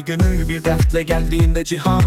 gönül bir dertle geldiğinde cihan.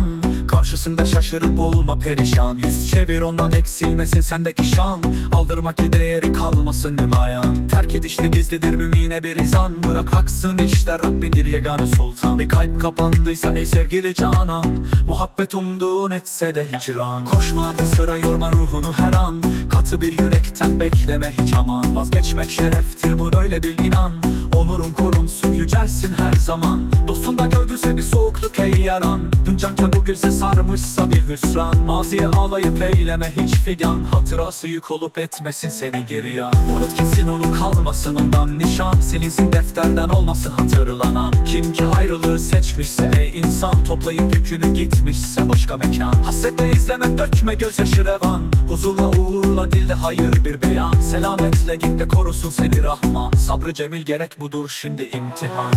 Karşısında şaşırıp olma perişan. Yüz çevir ondan eksilmesin sendeki şan. Aldırmak ki değeri kalmasın nümayan Terk edişte gizlidir mümine bir izan. Bırak aksın işte Rabbindir yegane sultan. Bir kalp kapandıysa ey sevgili canan. Muhabbet umduğun etse de hicran. Koşma sıra yorma ruhunu her an. Katı bir yürekten bekleme hiç aman. Vazgeçmek şereftir bu böyle bil inan Onurun korunsun yücelsin her zaman. Dostunda gördüyse bir soğukluk ey yaran Canken bu gülse sarmışsa bir hüsran. Maziye ağlayıp eyleme hiç figan. Hatırası yük olup etmesin seni geriye Unut gitsin onu kalmasın ondan nişan. Silinsin defterden olmasın hatırlanan. Kim ki ayrılığı seçmişse ey insan Toplayıp yükünü gitmişse başka mekan. Hasretle izleme dökme gözyaşı revan. Huzurla uğurla dilde hayır bir beyan. Selametle git de korusun seni rahman. Sabrı cemil gerek budur şimdi imtihan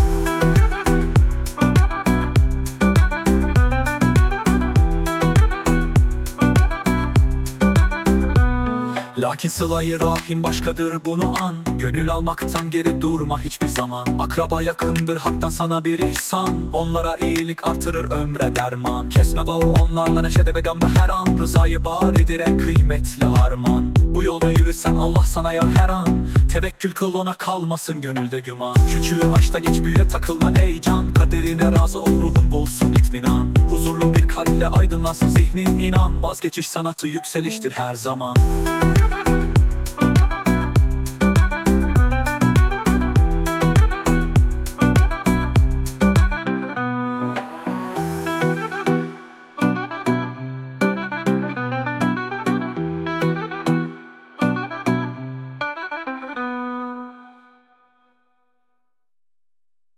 Lakin sılayı rahim başkadır bunu an. Gönül almaktan geri durma hiçbir zaman. Akraba yakındır haktan sana bir ihsan. Onlara iyilik artırır ömre derman. Kesme bağı onlarla neşede ve gamda her an. Rızayı baridir en kıymetli arman Bu yolda yürüsen Allah sana yar her an. Tevekkül kıl ona kalmasın gönülde güman. Küçüğü başta geç büyüye takılma ey can. Kaderine razı ol ruhun bulsun itminan Huzurlu bir kalple aydınlansın zihnin. İnan Vazgeçiş sanatı yükseliştir her zaman